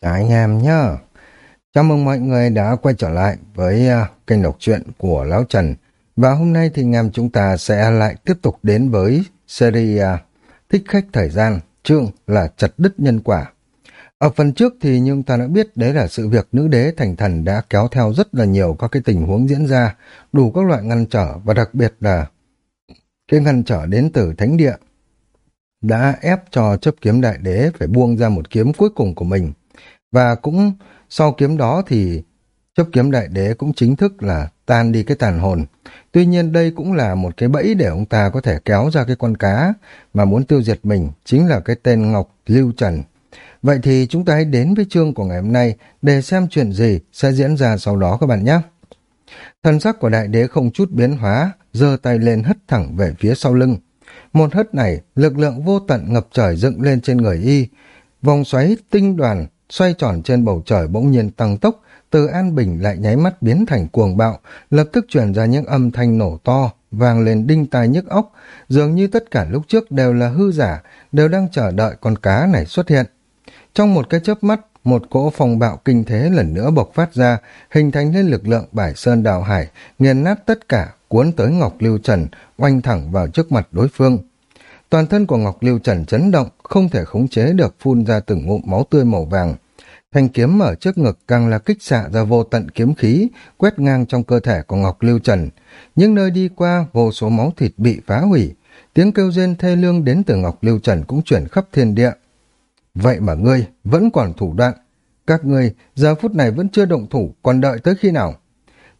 Chào anh em nhá. Chào mừng mọi người đã quay trở lại với uh, kênh đọc truyện của Lão Trần. Và hôm nay thì anh em chúng ta sẽ lại tiếp tục đến với series uh, Thích khách thời gian, chương là chặt đứt nhân quả. Ở phần trước thì nhưng ta đã biết đấy là sự việc nữ đế thành thần đã kéo theo rất là nhiều các cái tình huống diễn ra, đủ các loại ngăn trở và đặc biệt là cái ngăn trở đến từ thánh địa đã ép cho chấp kiếm đại đế phải buông ra một kiếm cuối cùng của mình. Và cũng sau kiếm đó thì chấp kiếm đại đế cũng chính thức là tan đi cái tàn hồn. Tuy nhiên đây cũng là một cái bẫy để ông ta có thể kéo ra cái con cá mà muốn tiêu diệt mình, chính là cái tên Ngọc Lưu Trần. Vậy thì chúng ta hãy đến với chương của ngày hôm nay để xem chuyện gì sẽ diễn ra sau đó các bạn nhé. Thần sắc của đại đế không chút biến hóa, giơ tay lên hất thẳng về phía sau lưng. Một hất này, lực lượng vô tận ngập trời dựng lên trên người y. Vòng xoáy tinh đoàn xoay tròn trên bầu trời bỗng nhiên tăng tốc, từ an bình lại nháy mắt biến thành cuồng bạo, lập tức truyền ra những âm thanh nổ to, vang lên đinh tai nhức óc, dường như tất cả lúc trước đều là hư giả, đều đang chờ đợi con cá này xuất hiện. Trong một cái chớp mắt, một cỗ phong bạo kinh thế lần nữa bộc phát ra, hình thành nên lực lượng bài sơn đào hải, nghiền nát tất cả, cuốn tới Ngọc Lưu Trần, oanh thẳng vào trước mặt đối phương. Toàn thân của Ngọc Lưu Trần chấn động, không thể khống chế được phun ra từng ngụm máu tươi màu vàng. Thanh kiếm ở trước ngực càng là kích xạ ra vô tận kiếm khí, quét ngang trong cơ thể của Ngọc Lưu Trần. Những nơi đi qua, vô số máu thịt bị phá hủy. Tiếng kêu rên thê lương đến từ Ngọc Lưu Trần cũng chuyển khắp thiên địa. Vậy mà ngươi vẫn còn thủ đoạn. Các ngươi giờ phút này vẫn chưa động thủ, còn đợi tới khi nào?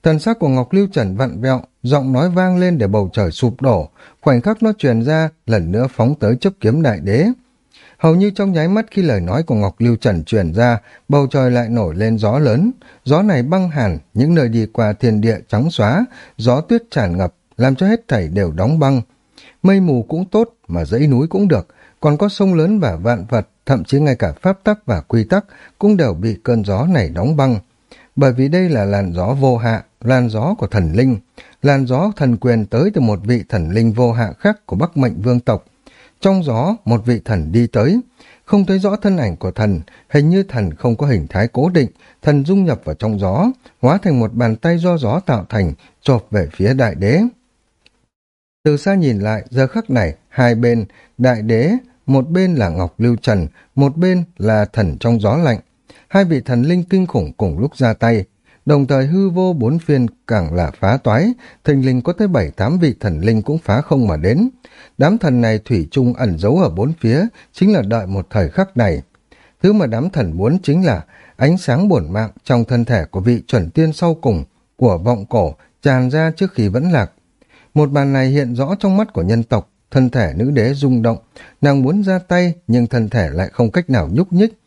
Thần sắc của Ngọc Lưu Trần vặn vẹo, giọng nói vang lên để bầu trời sụp đổ, khoảnh khắc nó truyền ra, lần nữa phóng tới chấp kiếm đại đế. Hầu như trong nháy mắt khi lời nói của Ngọc Lưu Trần truyền ra, bầu trời lại nổi lên gió lớn, gió này băng hàn, những nơi đi qua thiên địa trắng xóa, gió tuyết tràn ngập, làm cho hết thảy đều đóng băng. Mây mù cũng tốt, mà dãy núi cũng được, còn có sông lớn và vạn vật, thậm chí ngay cả pháp tắc và quy tắc cũng đều bị cơn gió này đóng băng. Bởi vì đây là làn gió vô hạ, làn gió của thần linh, làn gió thần quyền tới từ một vị thần linh vô hạ khác của Bắc Mệnh Vương tộc. Trong gió, một vị thần đi tới, không thấy rõ thân ảnh của thần, hình như thần không có hình thái cố định, thần dung nhập vào trong gió, hóa thành một bàn tay do gió tạo thành, chộp về phía đại đế. Từ xa nhìn lại, giờ khắc này, hai bên, đại đế, một bên là Ngọc Lưu Trần, một bên là thần trong gió lạnh. Hai vị thần linh kinh khủng cùng lúc ra tay, đồng thời hư vô bốn phiên càng là phá toái, thình linh có tới bảy tám vị thần linh cũng phá không mà đến. Đám thần này thủy chung ẩn giấu ở bốn phía, chính là đợi một thời khắc này. Thứ mà đám thần muốn chính là ánh sáng bổn mạng trong thân thể của vị chuẩn tiên sau cùng của vọng cổ tràn ra trước khi vẫn lạc. Một màn này hiện rõ trong mắt của nhân tộc, thân thể nữ đế rung động, nàng muốn ra tay nhưng thân thể lại không cách nào nhúc nhích.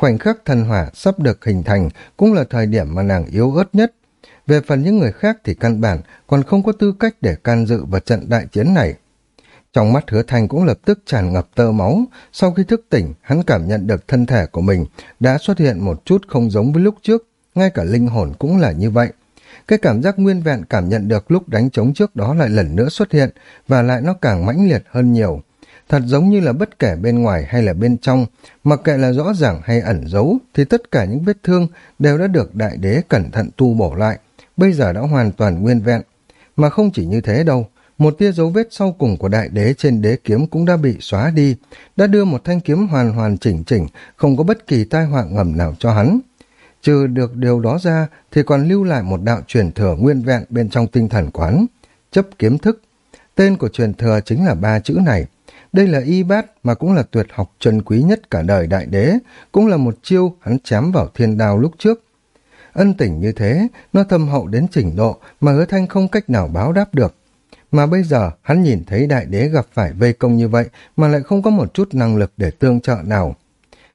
Khoảnh khắc thần hỏa sắp được hình thành cũng là thời điểm mà nàng yếu ớt nhất. Về phần những người khác thì căn bản còn không có tư cách để can dự vào trận đại chiến này. Trong mắt hứa thanh cũng lập tức tràn ngập tơ máu, sau khi thức tỉnh, hắn cảm nhận được thân thể của mình đã xuất hiện một chút không giống với lúc trước, ngay cả linh hồn cũng là như vậy. Cái cảm giác nguyên vẹn cảm nhận được lúc đánh trống trước đó lại lần nữa xuất hiện, và lại nó càng mãnh liệt hơn nhiều. Thật giống như là bất kể bên ngoài hay là bên trong, mặc kệ là rõ ràng hay ẩn giấu, thì tất cả những vết thương đều đã được đại đế cẩn thận tu bổ lại, bây giờ đã hoàn toàn nguyên vẹn. Mà không chỉ như thế đâu, một tia dấu vết sau cùng của đại đế trên đế kiếm cũng đã bị xóa đi, đã đưa một thanh kiếm hoàn hoàn chỉnh chỉnh, không có bất kỳ tai họa ngầm nào cho hắn. Trừ được điều đó ra thì còn lưu lại một đạo truyền thừa nguyên vẹn bên trong tinh thần quán, chấp kiếm thức. Tên của truyền thừa chính là ba chữ này. Đây là y bát mà cũng là tuyệt học trần quý nhất cả đời đại đế, cũng là một chiêu hắn chém vào thiên đao lúc trước. Ân tình như thế, nó thâm hậu đến trình độ mà hứa thanh không cách nào báo đáp được. Mà bây giờ hắn nhìn thấy đại đế gặp phải vây công như vậy mà lại không có một chút năng lực để tương trợ nào.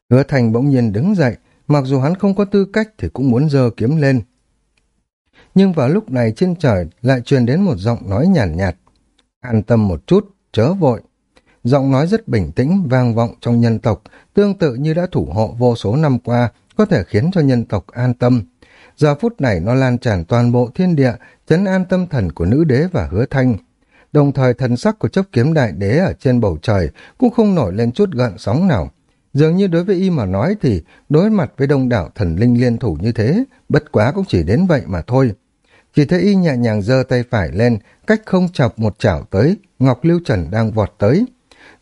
Hứa thanh bỗng nhiên đứng dậy, mặc dù hắn không có tư cách thì cũng muốn giơ kiếm lên. Nhưng vào lúc này trên trời lại truyền đến một giọng nói nhàn nhạt, nhạt. An tâm một chút, chớ vội. Giọng nói rất bình tĩnh, vang vọng trong nhân tộc, tương tự như đã thủ hộ vô số năm qua, có thể khiến cho nhân tộc an tâm. Giờ phút này nó lan tràn toàn bộ thiên địa, chấn an tâm thần của nữ đế và hứa thanh. Đồng thời thần sắc của chấp kiếm đại đế ở trên bầu trời cũng không nổi lên chút gợn sóng nào. Dường như đối với y mà nói thì đối mặt với đông đảo thần linh liên thủ như thế, bất quá cũng chỉ đến vậy mà thôi. Chỉ thấy y nhẹ nhàng giơ tay phải lên, cách không chọc một chảo tới, Ngọc Lưu Trần đang vọt tới.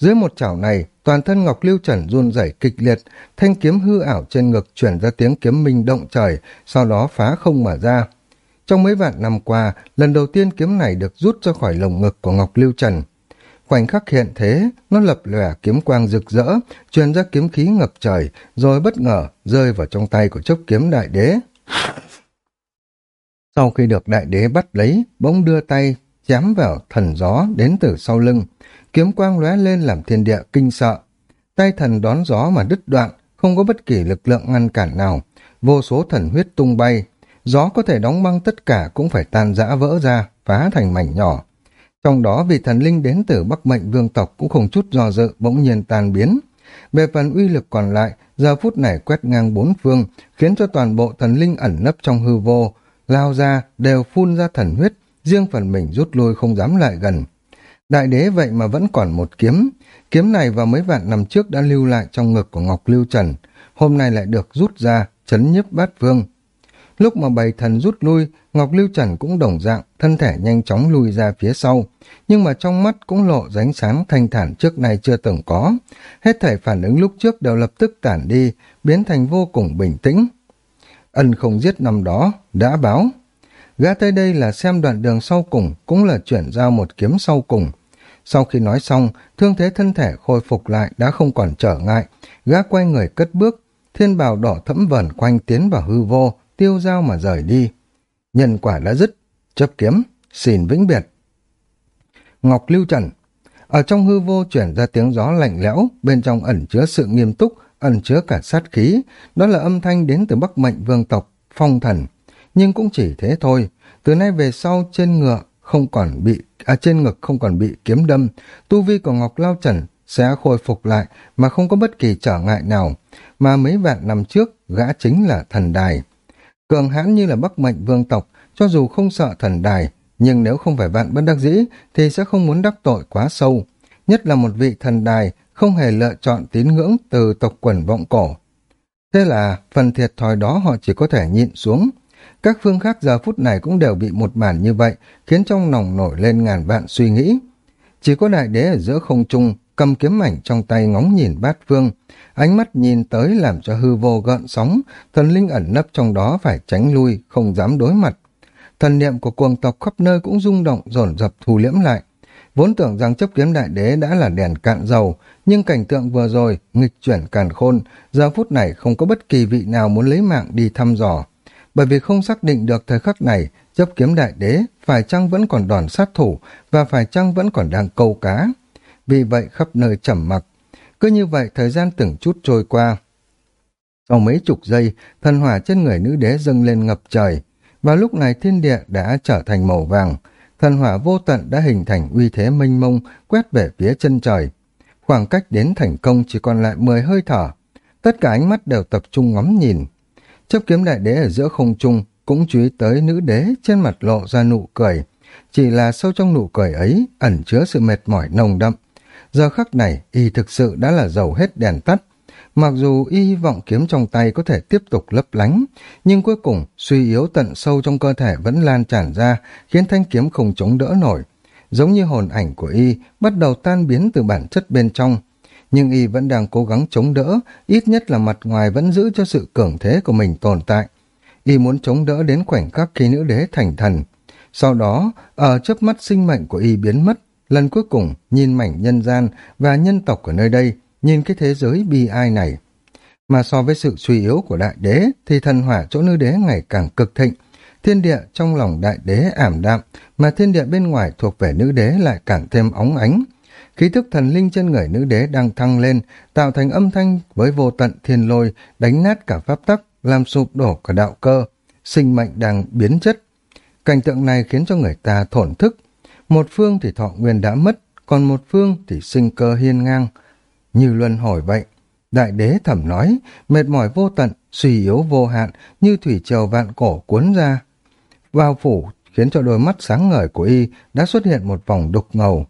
Dưới một chảo này, toàn thân Ngọc Lưu Trần run rẩy kịch liệt, thanh kiếm hư ảo trên ngực chuyển ra tiếng kiếm minh động trời, sau đó phá không mở ra. Trong mấy vạn năm qua, lần đầu tiên kiếm này được rút ra khỏi lồng ngực của Ngọc Lưu Trần. Khoảnh khắc hiện thế, nó lập lòe kiếm quang rực rỡ, truyền ra kiếm khí ngập trời, rồi bất ngờ rơi vào trong tay của chốc kiếm đại đế. Sau khi được đại đế bắt lấy, bỗng đưa tay, chém vào thần gió đến từ sau lưng. Kiếm quang lóe lên làm thiên địa kinh sợ. Tay thần đón gió mà đứt đoạn, không có bất kỳ lực lượng ngăn cản nào. Vô số thần huyết tung bay. Gió có thể đóng băng tất cả cũng phải tan rã vỡ ra, phá thành mảnh nhỏ. Trong đó vị thần linh đến từ Bắc Mệnh Vương tộc cũng không chút do dự bỗng nhiên tan biến. Về phần uy lực còn lại, giờ phút này quét ngang bốn phương, khiến cho toàn bộ thần linh ẩn nấp trong hư vô, lao ra đều phun ra thần huyết, riêng phần mình rút lui không dám lại gần. Đại đế vậy mà vẫn còn một kiếm, kiếm này vào mấy vạn năm trước đã lưu lại trong ngực của Ngọc Lưu Trần, hôm nay lại được rút ra, chấn nhấp bát vương. Lúc mà bầy thần rút lui, Ngọc Lưu Trần cũng đồng dạng, thân thể nhanh chóng lui ra phía sau, nhưng mà trong mắt cũng lộ ránh sáng thanh thản trước nay chưa từng có. Hết thảy phản ứng lúc trước đều lập tức tản đi, biến thành vô cùng bình tĩnh. Ân không giết năm đó, đã báo. Gã tới đây là xem đoạn đường sau cùng, cũng là chuyển giao một kiếm sau cùng. Sau khi nói xong, thương thế thân thể khôi phục lại đã không còn trở ngại. Gã quay người cất bước, thiên bào đỏ thẫm vẩn quanh tiến vào hư vô, tiêu dao mà rời đi. Nhân quả đã dứt, chấp kiếm, xin vĩnh biệt. Ngọc Lưu Trần Ở trong hư vô chuyển ra tiếng gió lạnh lẽo, bên trong ẩn chứa sự nghiêm túc, ẩn chứa cả sát khí, đó là âm thanh đến từ Bắc Mệnh Vương tộc, phong thần. Nhưng cũng chỉ thế thôi, từ nay về sau trên ngựa không còn bị à, trên ngực không còn bị kiếm đâm, tu vi của Ngọc Lao Trần sẽ khôi phục lại mà không có bất kỳ trở ngại nào, mà mấy vạn năm trước gã chính là thần đài. Cường hãn như là Bắc Mệnh Vương tộc, cho dù không sợ thần đài, nhưng nếu không phải vạn bất đắc dĩ thì sẽ không muốn đắc tội quá sâu, nhất là một vị thần đài không hề lựa chọn tín ngưỡng từ tộc quần vọng cổ. Thế là phần thiệt thòi đó họ chỉ có thể nhịn xuống. Các phương khác giờ phút này cũng đều bị một màn như vậy, khiến trong lòng nổi lên ngàn vạn suy nghĩ. Chỉ có đại đế ở giữa không trung, cầm kiếm mảnh trong tay ngóng nhìn bát phương, ánh mắt nhìn tới làm cho hư vô gợn sóng, thần linh ẩn nấp trong đó phải tránh lui, không dám đối mặt. Thần niệm của cuồng tộc khắp nơi cũng rung động, dồn dập thu liễm lại. Vốn tưởng rằng chấp kiếm đại đế đã là đèn cạn dầu, nhưng cảnh tượng vừa rồi, nghịch chuyển càn khôn, giờ phút này không có bất kỳ vị nào muốn lấy mạng đi thăm dò. Bởi vì không xác định được thời khắc này, chấp kiếm đại đế phải chăng vẫn còn đòn sát thủ và phải chăng vẫn còn đang câu cá. Vì vậy khắp nơi trầm mặc. Cứ như vậy thời gian từng chút trôi qua. Sau mấy chục giây, thần hỏa trên người nữ đế dâng lên ngập trời. Và lúc này thiên địa đã trở thành màu vàng, thần hỏa vô tận đã hình thành uy thế mênh mông quét về phía chân trời. Khoảng cách đến thành công chỉ còn lại 10 hơi thở. Tất cả ánh mắt đều tập trung ngắm nhìn. Chấp kiếm đại đế ở giữa không trung cũng chú ý tới nữ đế trên mặt lộ ra nụ cười. Chỉ là sâu trong nụ cười ấy ẩn chứa sự mệt mỏi nồng đậm. Giờ khắc này y thực sự đã là dầu hết đèn tắt, Mặc dù y hy vọng kiếm trong tay có thể tiếp tục lấp lánh, nhưng cuối cùng suy yếu tận sâu trong cơ thể vẫn lan tràn ra, khiến thanh kiếm không chống đỡ nổi. Giống như hồn ảnh của y bắt đầu tan biến từ bản chất bên trong. Nhưng y vẫn đang cố gắng chống đỡ, ít nhất là mặt ngoài vẫn giữ cho sự cường thế của mình tồn tại. Y muốn chống đỡ đến khoảnh khắc khi nữ đế thành thần. Sau đó, ở chớp mắt sinh mệnh của y biến mất, lần cuối cùng nhìn mảnh nhân gian và nhân tộc ở nơi đây nhìn cái thế giới bi ai này. Mà so với sự suy yếu của đại đế thì thần hỏa chỗ nữ đế ngày càng cực thịnh. Thiên địa trong lòng đại đế ảm đạm mà thiên địa bên ngoài thuộc về nữ đế lại càng thêm óng ánh. Khí thức thần linh trên người nữ đế đang thăng lên, tạo thành âm thanh với vô tận thiên lôi, đánh nát cả pháp tắc, làm sụp đổ cả đạo cơ. Sinh mệnh đang biến chất. Cảnh tượng này khiến cho người ta thổn thức. Một phương thì thọ nguyên đã mất, còn một phương thì sinh cơ hiên ngang như luân hồi vậy. Đại đế thẩm nói, mệt mỏi vô tận, suy yếu vô hạn, như thủy triều vạn cổ cuốn ra. Vào phủ, khiến cho đôi mắt sáng ngời của y đã xuất hiện một vòng đục ngầu.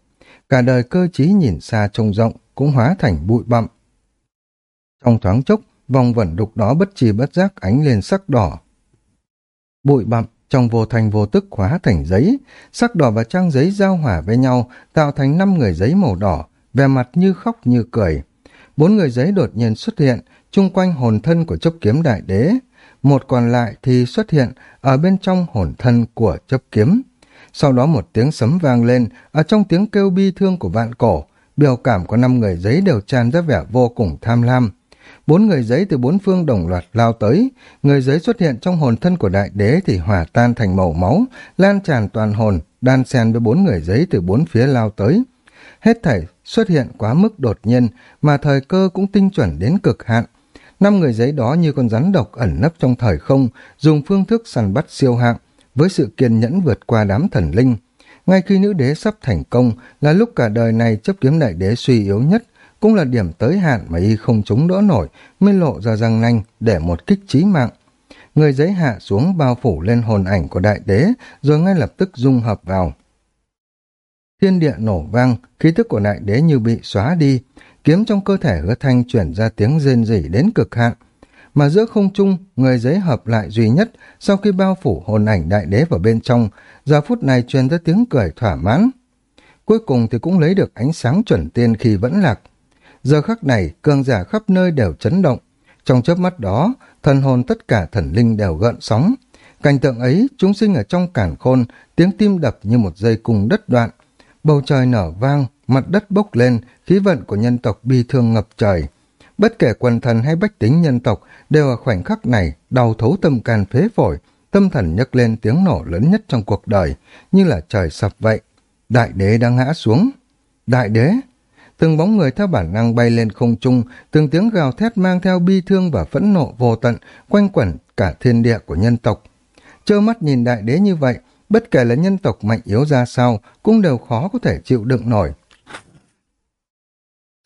Cả đời cơ trí nhìn xa trông rộng, cũng hóa thành bụi bặm. Trong thoáng chốc, vòng vẩn đục đó bất chi bất giác ánh lên sắc đỏ. Bụi bặm trong vô thành vô tức hóa thành giấy, sắc đỏ và trang giấy giao hỏa với nhau, tạo thành năm người giấy màu đỏ, vẻ mặt như khóc như cười. Bốn người giấy đột nhiên xuất hiện, chung quanh hồn thân của chấp kiếm đại đế. Một còn lại thì xuất hiện ở bên trong hồn thân của chấp kiếm. Sau đó một tiếng sấm vang lên, ở trong tiếng kêu bi thương của vạn cổ, biểu cảm của năm người giấy đều tràn ra vẻ vô cùng tham lam. Bốn người giấy từ bốn phương đồng loạt lao tới, người giấy xuất hiện trong hồn thân của đại đế thì hòa tan thành màu máu, lan tràn toàn hồn, đan xen với bốn người giấy từ bốn phía lao tới. Hết thảy xuất hiện quá mức đột nhiên, mà thời cơ cũng tinh chuẩn đến cực hạn. Năm người giấy đó như con rắn độc ẩn nấp trong thời không, dùng phương thức săn bắt siêu hạng, với sự kiên nhẫn vượt qua đám thần linh. Ngay khi nữ đế sắp thành công là lúc cả đời này chấp kiếm đại đế suy yếu nhất, cũng là điểm tới hạn mà y không chống đỡ nổi, mới lộ ra răng nanh để một kích trí mạng. Người giấy hạ xuống bao phủ lên hồn ảnh của đại đế, rồi ngay lập tức dung hợp vào. Thiên địa nổ vang, khí thức của đại đế như bị xóa đi, kiếm trong cơ thể hứa thanh chuyển ra tiếng rên rỉ đến cực hạn. Mà giữa không trung, người giấy hợp lại duy nhất, sau khi bao phủ hồn ảnh đại đế vào bên trong, giờ phút này truyền ra tiếng cười thỏa mãn. Cuối cùng thì cũng lấy được ánh sáng chuẩn tiên khi vẫn lạc. Giờ khắc này, cường giả khắp nơi đều chấn động. Trong chớp mắt đó, thần hồn tất cả thần linh đều gợn sóng. Cảnh tượng ấy, chúng sinh ở trong cản khôn, tiếng tim đập như một dây cung đất đoạn. Bầu trời nở vang, mặt đất bốc lên, khí vận của nhân tộc bi thương ngập trời. Bất kể quần thần hay bách tính nhân tộc đều ở khoảnh khắc này đau thấu tâm can phế phổi, tâm thần nhấc lên tiếng nổ lớn nhất trong cuộc đời, như là trời sập vậy. Đại đế đang ngã xuống. Đại đế, từng bóng người theo bản năng bay lên không trung, từng tiếng gào thét mang theo bi thương và phẫn nộ vô tận, quanh quẩn cả thiên địa của nhân tộc. Trơ mắt nhìn đại đế như vậy, bất kể là nhân tộc mạnh yếu ra sao, cũng đều khó có thể chịu đựng nổi.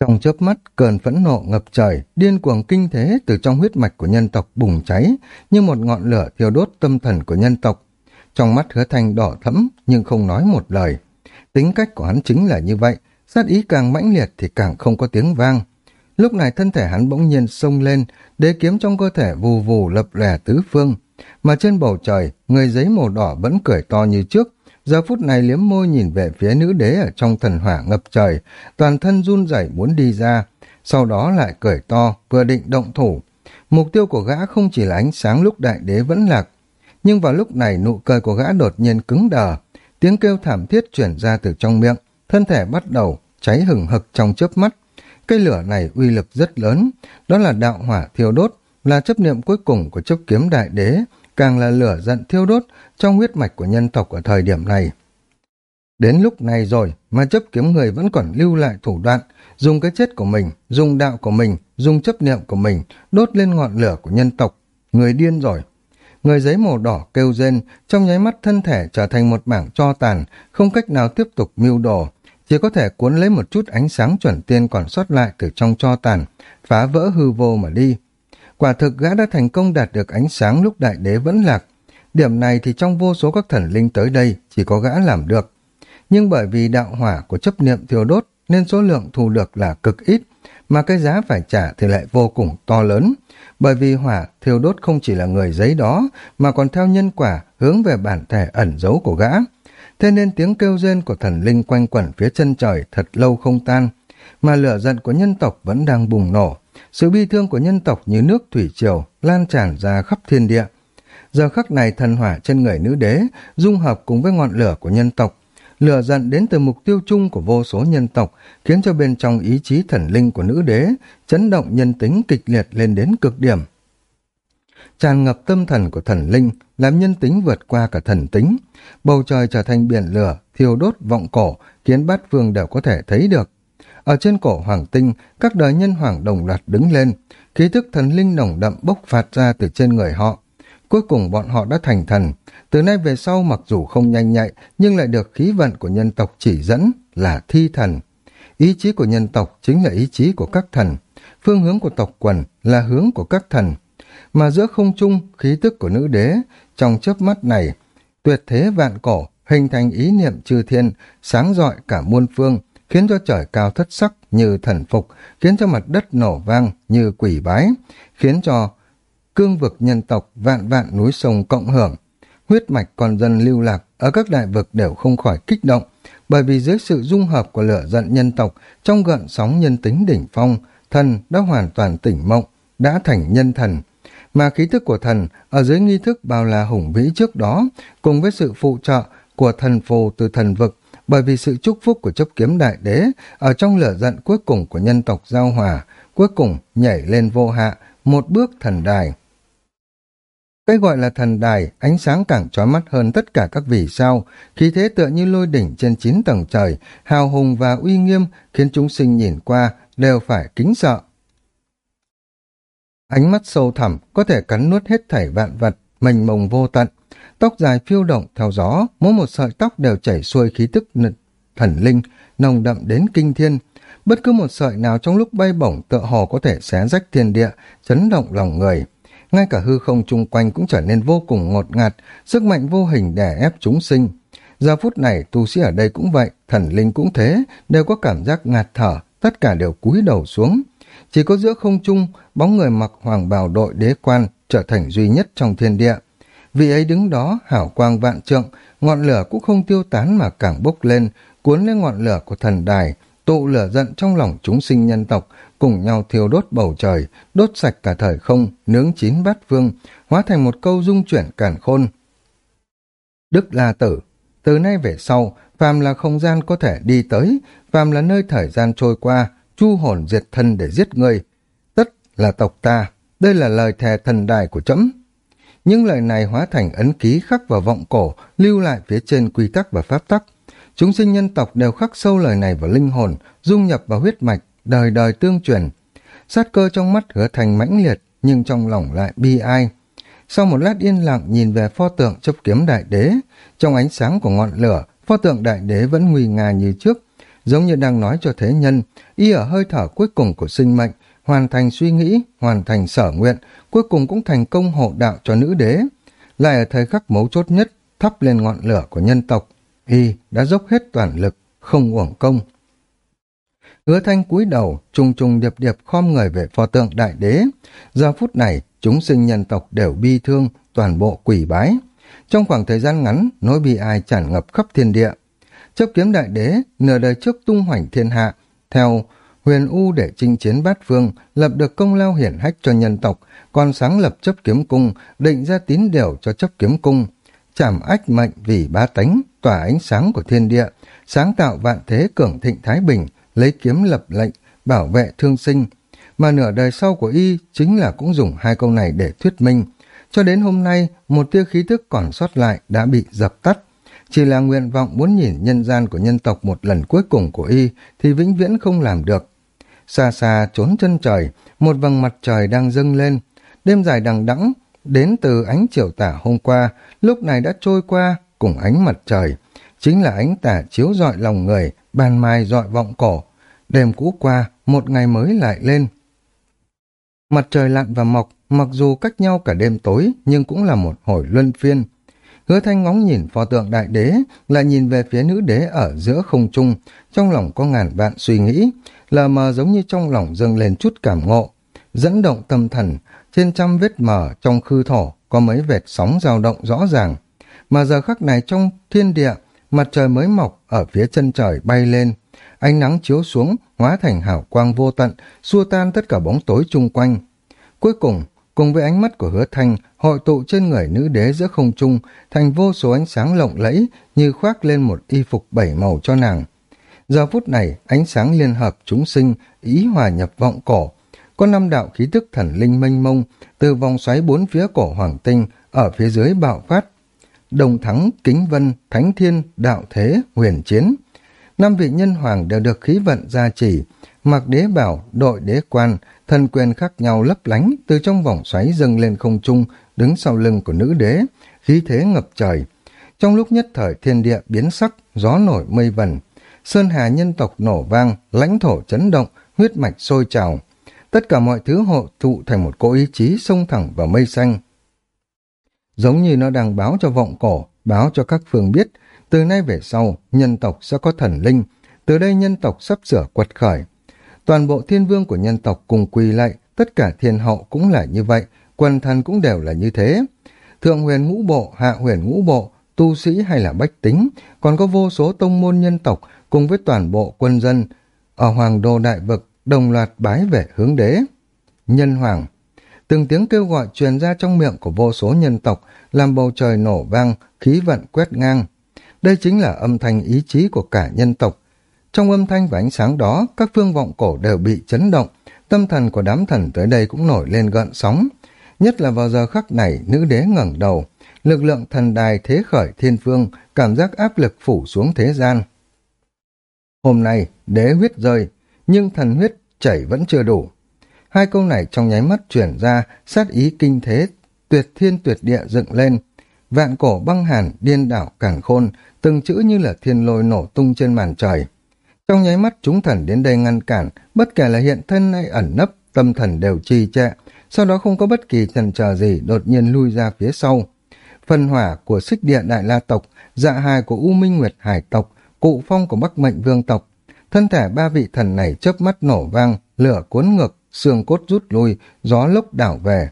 Trong chớp mắt, cơn phẫn nộ ngập trời, điên cuồng kinh thế từ trong huyết mạch của nhân tộc bùng cháy, như một ngọn lửa thiêu đốt tâm thần của nhân tộc. Trong mắt hứa thanh đỏ thẫm, nhưng không nói một lời. Tính cách của hắn chính là như vậy, sát ý càng mãnh liệt thì càng không có tiếng vang. Lúc này thân thể hắn bỗng nhiên sông lên, đế kiếm trong cơ thể vù vù lập lẻ tứ phương. Mà trên bầu trời, người giấy màu đỏ vẫn cười to như trước, giờ phút này liếm môi nhìn về phía nữ đế ở trong thần hỏa ngập trời, toàn thân run rẩy muốn đi ra, sau đó lại cười to, vừa định động thủ. Mục tiêu của gã không chỉ là ánh sáng lúc đại đế vẫn lạc, nhưng vào lúc này nụ cười của gã đột nhiên cứng đờ, tiếng kêu thảm thiết chuyển ra từ trong miệng, thân thể bắt đầu cháy hừng hực trong chớp mắt. Cây lửa này uy lực rất lớn, đó là đạo hỏa thiêu đốt, là chấp niệm cuối cùng của chấp kiếm đại đế, càng là lửa giận thiêu đốt trong huyết mạch của nhân tộc ở thời điểm này. Đến lúc này rồi mà chấp kiếm người vẫn còn lưu lại thủ đoạn, dùng cái chết của mình, dùng đạo của mình, dùng chấp niệm của mình, đốt lên ngọn lửa của nhân tộc. Người điên rồi. Người giấy màu đỏ kêu rên, trong nháy mắt thân thể trở thành một mảng cho tàn, không cách nào tiếp tục mưu đồ, chỉ có thể cuốn lấy một chút ánh sáng chuẩn tiên còn sót lại từ trong cho tàn, phá vỡ hư vô mà đi. Quả thực gã đã thành công đạt được ánh sáng lúc đại đế vẫn lạc. Điểm này thì trong vô số các thần linh tới đây chỉ có gã làm được. Nhưng bởi vì đạo hỏa của chấp niệm thiêu đốt nên số lượng thu được là cực ít, mà cái giá phải trả thì lại vô cùng to lớn. Bởi vì hỏa thiêu đốt không chỉ là người giấy đó, mà còn theo nhân quả hướng về bản thể ẩn giấu của gã. Thế nên tiếng kêu rên của thần linh quanh quẩn phía chân trời thật lâu không tan, mà lửa giận của nhân tộc vẫn đang bùng nổ. Sự bi thương của nhân tộc như nước thủy triều lan tràn ra khắp thiên địa. Giờ khắc này thần hỏa trên người nữ đế dung hợp cùng với ngọn lửa của nhân tộc. Lửa giận đến từ mục tiêu chung của vô số nhân tộc khiến cho bên trong ý chí thần linh của nữ đế chấn động nhân tính kịch liệt lên đến cực điểm. Tràn ngập tâm thần của thần linh làm nhân tính vượt qua cả thần tính. Bầu trời trở thành biển lửa, thiêu đốt vọng cổ khiến bát phương đều có thể thấy được. Ở trên cổ hoàng tinh, các đời nhân hoàng đồng loạt đứng lên, khí thức thần linh nồng đậm bốc phạt ra từ trên người họ. Cuối cùng bọn họ đã thành thần, từ nay về sau mặc dù không nhanh nhạy, nhưng lại được khí vận của nhân tộc chỉ dẫn là thi thần. Ý chí của nhân tộc chính là ý chí của các thần, phương hướng của tộc quần là hướng của các thần. Mà giữa không trung, khí tức của nữ đế, trong chớp mắt này, tuyệt thế vạn cổ, hình thành ý niệm chư thiên, sáng rọi cả muôn phương, khiến cho trời cao thất sắc như thần phục, khiến cho mặt đất nổ vang như quỷ bái, khiến cho cương vực nhân tộc vạn vạn núi sông cộng hưởng. Huyết mạch con dân lưu lạc ở các đại vực đều không khỏi kích động, bởi vì dưới sự dung hợp của lửa giận nhân tộc trong gợn sóng nhân tính đỉnh phong, thần đã hoàn toàn tỉnh mộng, đã thành nhân thần. Mà khí thức của thần ở dưới nghi thức bao la hùng vĩ trước đó, cùng với sự phụ trợ của thần phù từ thần vực, bởi vì sự chúc phúc của chấp kiếm đại đế ở trong lửa giận cuối cùng của nhân tộc giao hòa, cuối cùng nhảy lên vô hạ, một bước thần đài. Cái gọi là thần đài, ánh sáng càng trói mắt hơn tất cả các vì sao, khí thế tựa như lôi đỉnh trên chín tầng trời, hào hùng và uy nghiêm khiến chúng sinh nhìn qua đều phải kính sợ. Ánh mắt sâu thẳm có thể cắn nuốt hết thảy vạn vật, mênh mông vô tận. Tóc dài phiêu động theo gió, mỗi một sợi tóc đều chảy xuôi khí tức thần linh, nồng đậm đến kinh thiên. Bất cứ một sợi nào trong lúc bay bổng tựa hồ có thể xé rách thiên địa, chấn động lòng người ngay cả hư không chung quanh cũng trở nên vô cùng ngột ngạt, sức mạnh vô hình đè ép chúng sinh. Giờ phút này, tu sĩ ở đây cũng vậy, thần linh cũng thế, đều có cảm giác ngạt thở, tất cả đều cúi đầu xuống. Chỉ có giữa không trung, bóng người mặc hoàng bào đội đế quan trở thành duy nhất trong thiên địa. Vị ấy đứng đó, hảo quang vạn trượng, ngọn lửa cũng không tiêu tán mà càng bốc lên, cuốn lên ngọn lửa của thần đài, tụ lửa giận trong lòng chúng sinh nhân tộc, cùng nhau thiêu đốt bầu trời, đốt sạch cả thời không, nướng chín bát vương hóa thành một câu dung chuyển cản khôn. Đức La Tử, từ nay về sau, phàm là không gian có thể đi tới, phàm là nơi thời gian trôi qua, chu hồn diệt thân để giết người. Tất là tộc ta, đây là lời thề thần đài của trẫm. Những lời này hóa thành ấn ký khắc vào vọng cổ, lưu lại phía trên quy tắc và pháp tắc. Chúng sinh nhân tộc đều khắc sâu lời này vào linh hồn, dung nhập vào huyết mạch, đời đời tương truyền. Sát cơ trong mắt hứa thành mãnh liệt, nhưng trong lòng lại bi ai. Sau một lát yên lặng nhìn về pho tượng chấp kiếm đại đế, trong ánh sáng của ngọn lửa, pho tượng đại đế vẫn nguy nga như trước, giống như đang nói cho thế nhân, y ở hơi thở cuối cùng của sinh mệnh, hoàn thành suy nghĩ, hoàn thành sở nguyện, cuối cùng cũng thành công hộ đạo cho nữ đế. Lại ở thời khắc mấu chốt nhất, thắp lên ngọn lửa của nhân tộc, y đã dốc hết toàn lực, không uổng công. Hứa thanh cúi đầu, trùng trùng điệp điệp khom người về pho tượng đại đế. Giờ phút này, chúng sinh nhân tộc đều bi thương, toàn bộ quỷ bái. Trong khoảng thời gian ngắn, nỗi bi ai tràn ngập khắp thiên địa. Chấp kiếm đại đế, nửa đời trước tung hoành thiên hạ, theo huyền u để chinh chiến bát phương, lập được công lao hiển hách cho nhân tộc, còn sáng lập chấp kiếm cung, định ra tín điều cho chấp kiếm cung. Chảm ách mệnh vì ba tánh, tỏa ánh sáng của thiên địa, sáng tạo vạn thế cường thịnh Thái Bình, lấy kiếm lập lệnh, bảo vệ thương sinh. Mà nửa đời sau của y chính là cũng dùng hai câu này để thuyết minh. Cho đến hôm nay, một tia khí thức còn sót lại đã bị dập tắt. Chỉ là nguyện vọng muốn nhìn nhân gian của nhân tộc một lần cuối cùng của y thì vĩnh viễn không làm được. Xa xa trốn chân trời, một vầng mặt trời đang dâng lên. Đêm dài đằng đẵng đến từ ánh chiều tả hôm qua, lúc này đã trôi qua cùng ánh mặt trời. Chính là ánh tả chiếu rọi lòng người, ban mai dọi vọng cổ, Đêm cũ qua, một ngày mới lại lên. Mặt trời lặn và mọc, mặc dù cách nhau cả đêm tối, nhưng cũng là một hồi luân phiên. Hứa thanh ngóng nhìn pho tượng đại đế, lại nhìn về phía nữ đế ở giữa không trung, trong lòng có ngàn vạn suy nghĩ, lờ mờ giống như trong lòng dâng lên chút cảm ngộ. Dẫn động tâm thần, trên trăm vết mờ trong khư thổ có mấy vệt sóng dao động rõ ràng. Mà giờ khắc này trong thiên địa, mặt trời mới mọc ở phía chân trời bay lên, ánh nắng chiếu xuống, hóa thành hào quang vô tận, xua tan tất cả bóng tối chung quanh. Cuối cùng, cùng với ánh mắt của hứa thanh, hội tụ trên người nữ đế giữa không trung, thành vô số ánh sáng lộng lẫy như khoác lên một y phục bảy màu cho nàng. Giờ phút này, ánh sáng liên hợp chúng sinh, ý hòa nhập vọng cổ. Có năm đạo khí tức thần linh mênh mông, từ vòng xoáy bốn phía cổ hoàng tinh, ở phía dưới bạo phát. Đồng thắng, kính vân, thánh thiên, đạo thế, huyền chiến – năm vị nhân hoàng đều được khí vận gia trì, mặc đế bảo, đội đế quan, thần quyền khác nhau lấp lánh từ trong vòng xoáy dâng lên không trung, đứng sau lưng của nữ đế, khí thế ngập trời. Trong lúc nhất thời thiên địa biến sắc, gió nổi mây vần, sơn hà nhân tộc nổ vang, lãnh thổ chấn động, huyết mạch sôi trào. Tất cả mọi thứ hộ tụ thành một cỗ ý chí xông thẳng vào mây xanh. Giống như nó đang báo cho vọng cổ, báo cho các phương biết, từ nay về sau, nhân tộc sẽ có thần linh, từ đây nhân tộc sắp sửa quật khởi. Toàn bộ thiên vương của nhân tộc cùng quỳ lại tất cả thiên hậu cũng là như vậy, quần thần cũng đều là như thế. Thượng huyền ngũ bộ, hạ huyền ngũ bộ, tu sĩ hay là bách tính, còn có vô số tông môn nhân tộc cùng với toàn bộ quân dân ở hoàng đô đại vực đồng loạt bái về hướng đế. Nhân hoàng Từng tiếng kêu gọi truyền ra trong miệng của vô số nhân tộc, làm bầu trời nổ vang, khí vận quét ngang. Đây chính là âm thanh ý chí của cả nhân tộc. Trong âm thanh và ánh sáng đó, các phương vọng cổ đều bị chấn động, tâm thần của đám thần tới đây cũng nổi lên gợn sóng. Nhất là vào giờ khắc này, nữ đế ngẩng đầu, lực lượng thần đài thế khởi thiên phương, cảm giác áp lực phủ xuống thế gian. Hôm nay, đế huyết rơi, nhưng thần huyết chảy vẫn chưa đủ. Hai câu này trong nháy mắt chuyển ra, sát ý kinh thế, tuyệt thiên tuyệt địa dựng lên. Vạn cổ băng hàn, điên đảo cản khôn, từng chữ như là thiên lôi nổ tung trên màn trời. Trong nháy mắt chúng thần đến đây ngăn cản, bất kể là hiện thân hay ẩn nấp, tâm thần đều trì trệ, sau đó không có bất kỳ thần chờ gì đột nhiên lui ra phía sau. Phần hỏa của xích địa đại la tộc, dạ hài của U Minh Nguyệt Hải tộc, cụ phong của Bắc Mệnh Vương tộc. Thân thể ba vị thần này chớp mắt nổ vang, lửa cuốn ngược, xương cốt rút lui, gió lốc đảo về.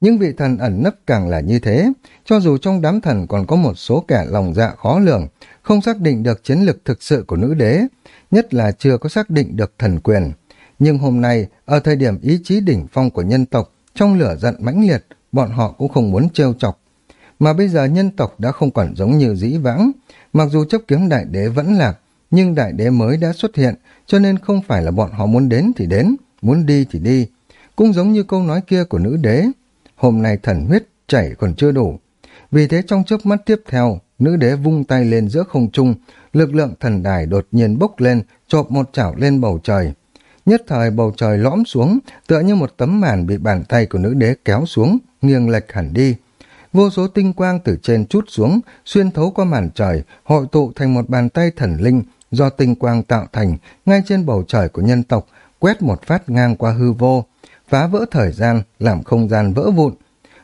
Nhưng vị thần ẩn nấp càng là như thế, cho dù trong đám thần còn có một số kẻ lòng dạ khó lường, không xác định được chiến lực thực sự của nữ đế, nhất là chưa có xác định được thần quyền. Nhưng hôm nay, ở thời điểm ý chí đỉnh phong của nhân tộc, trong lửa giận mãnh liệt, bọn họ cũng không muốn trêu chọc. Mà bây giờ nhân tộc đã không còn giống như dĩ vãng, mặc dù chấp kiếm đại đế vẫn lạc, nhưng đại đế mới đã xuất hiện, cho nên không phải là bọn họ muốn đến thì đến, muốn đi thì đi. Cũng giống như câu nói kia của nữ đế, hôm nay thần huyết chảy còn chưa đủ. Vì thế trong chớp mắt tiếp theo, nữ đế vung tay lên giữa không trung, lực lượng thần đài đột nhiên bốc lên, chộp một chảo lên bầu trời. Nhất thời bầu trời lõm xuống, tựa như một tấm màn bị bàn tay của nữ đế kéo xuống, nghiêng lệch hẳn đi. Vô số tinh quang từ trên chút xuống, xuyên thấu qua màn trời, hội tụ thành một bàn tay thần linh do tinh quang tạo thành ngay trên bầu trời của nhân tộc, quét một phát ngang qua hư vô, phá vỡ thời gian, làm không gian vỡ vụn.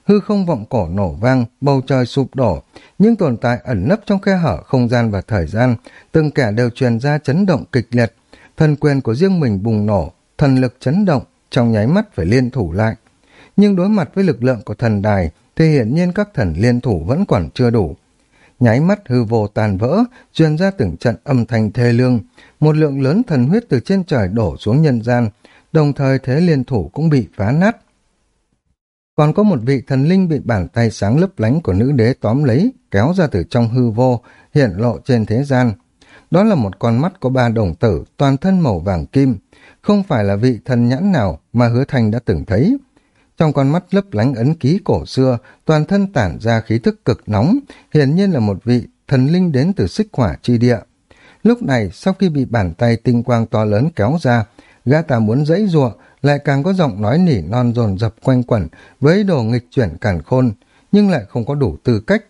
Hư không vọng cổ nổ vang, bầu trời sụp đổ, những tồn tại ẩn nấp trong khe hở không gian và thời gian, từng kẻ đều truyền ra chấn động kịch liệt. Thần quyền của riêng mình bùng nổ, thần lực chấn động, trong nháy mắt phải liên thủ lại. Nhưng đối mặt với lực lượng của thần đài, thì hiển nhiên các thần liên thủ vẫn còn chưa đủ. Nháy mắt hư vô tàn vỡ, truyền ra từng trận âm thanh thê lương, một lượng lớn thần huyết từ trên trời đổ xuống nhân gian, đồng thời thế liên thủ cũng bị phá nát. Còn có một vị thần linh bị bàn tay sáng lấp lánh của nữ đế tóm lấy, kéo ra từ trong hư vô, hiện lộ trên thế gian. Đó là một con mắt có ba đồng tử, toàn thân màu vàng kim, không phải là vị thần nhãn nào mà hứa thành đã từng thấy. Trong con mắt lấp lánh ấn ký cổ xưa, toàn thân tản ra khí thức cực nóng, hiển nhiên là một vị thần linh đến từ xích hỏa chi địa. Lúc này, sau khi bị bàn tay tinh quang to lớn kéo ra, gã ta muốn dãy giụa, lại càng có giọng nói nỉ non dồn dập quanh quẩn với đồ nghịch chuyển cản khôn, nhưng lại không có đủ tư cách.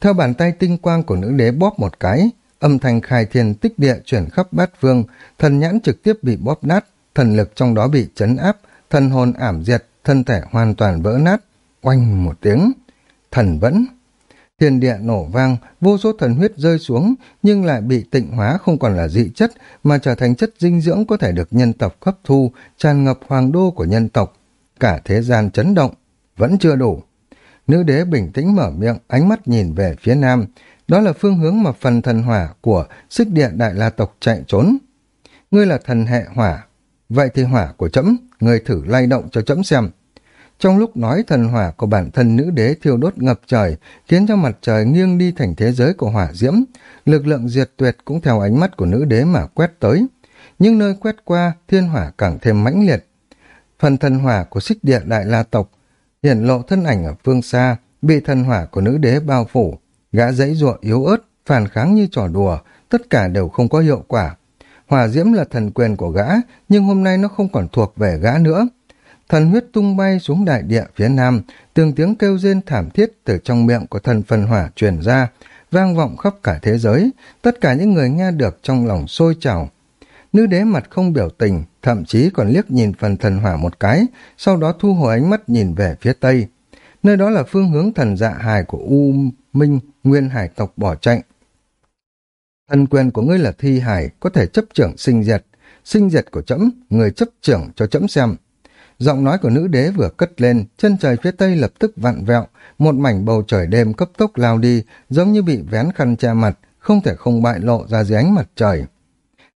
Theo bàn tay tinh quang của nữ đế bóp một cái, âm thanh khai thiên tích địa chuyển khắp bát vương thần nhãn trực tiếp bị bóp nát, thần lực trong đó bị chấn áp, thần hồn ảm diệt, thân thể hoàn toàn vỡ nát, oanh một tiếng, thần vẫn. Thiên địa nổ vang, vô số thần huyết rơi xuống, nhưng lại bị tịnh hóa không còn là dị chất, mà trở thành chất dinh dưỡng có thể được nhân tộc hấp thu, tràn ngập hoàng đô của nhân tộc. Cả thế gian chấn động, vẫn chưa đủ. Nữ đế bình tĩnh mở miệng, ánh mắt nhìn về phía nam. Đó là phương hướng mà phần thần hỏa của xích địa đại la tộc chạy trốn. Ngươi là thần hệ hỏa, vậy thì hỏa của trẫm người thử lay động cho trẫm xem. Trong lúc nói thần hỏa của bản thân nữ đế thiêu đốt ngập trời, khiến cho mặt trời nghiêng đi thành thế giới của hỏa diễm, lực lượng diệt tuyệt cũng theo ánh mắt của nữ đế mà quét tới. Nhưng nơi quét qua, thiên hỏa càng thêm mãnh liệt. Phần thần hỏa của xích địa đại la tộc hiển lộ thân ảnh ở phương xa, bị thần hỏa của nữ đế bao phủ, gã dãy ruộng yếu ớt, phản kháng như trò đùa, tất cả đều không có hiệu quả. Hỏa diễm là thần quyền của gã, nhưng hôm nay nó không còn thuộc về gã nữa thần huyết tung bay xuống đại địa phía nam, từng tiếng kêu rên thảm thiết từ trong miệng của thần phần hỏa truyền ra, vang vọng khắp cả thế giới, tất cả những người nghe được trong lòng sôi trào. Nữ đế mặt không biểu tình, thậm chí còn liếc nhìn phần thần hỏa một cái, sau đó thu hồi ánh mắt nhìn về phía tây. Nơi đó là phương hướng thần dạ hài của U Minh, nguyên hải tộc bỏ chạy thân quyền của ngươi là thi hải, có thể chấp trưởng sinh diệt. Sinh diệt của trẫm người chấp trưởng cho trẫm xem. Giọng nói của nữ đế vừa cất lên, chân trời phía tây lập tức vặn vẹo, một mảnh bầu trời đêm cấp tốc lao đi, giống như bị vén khăn che mặt, không thể không bại lộ ra dưới ánh mặt trời.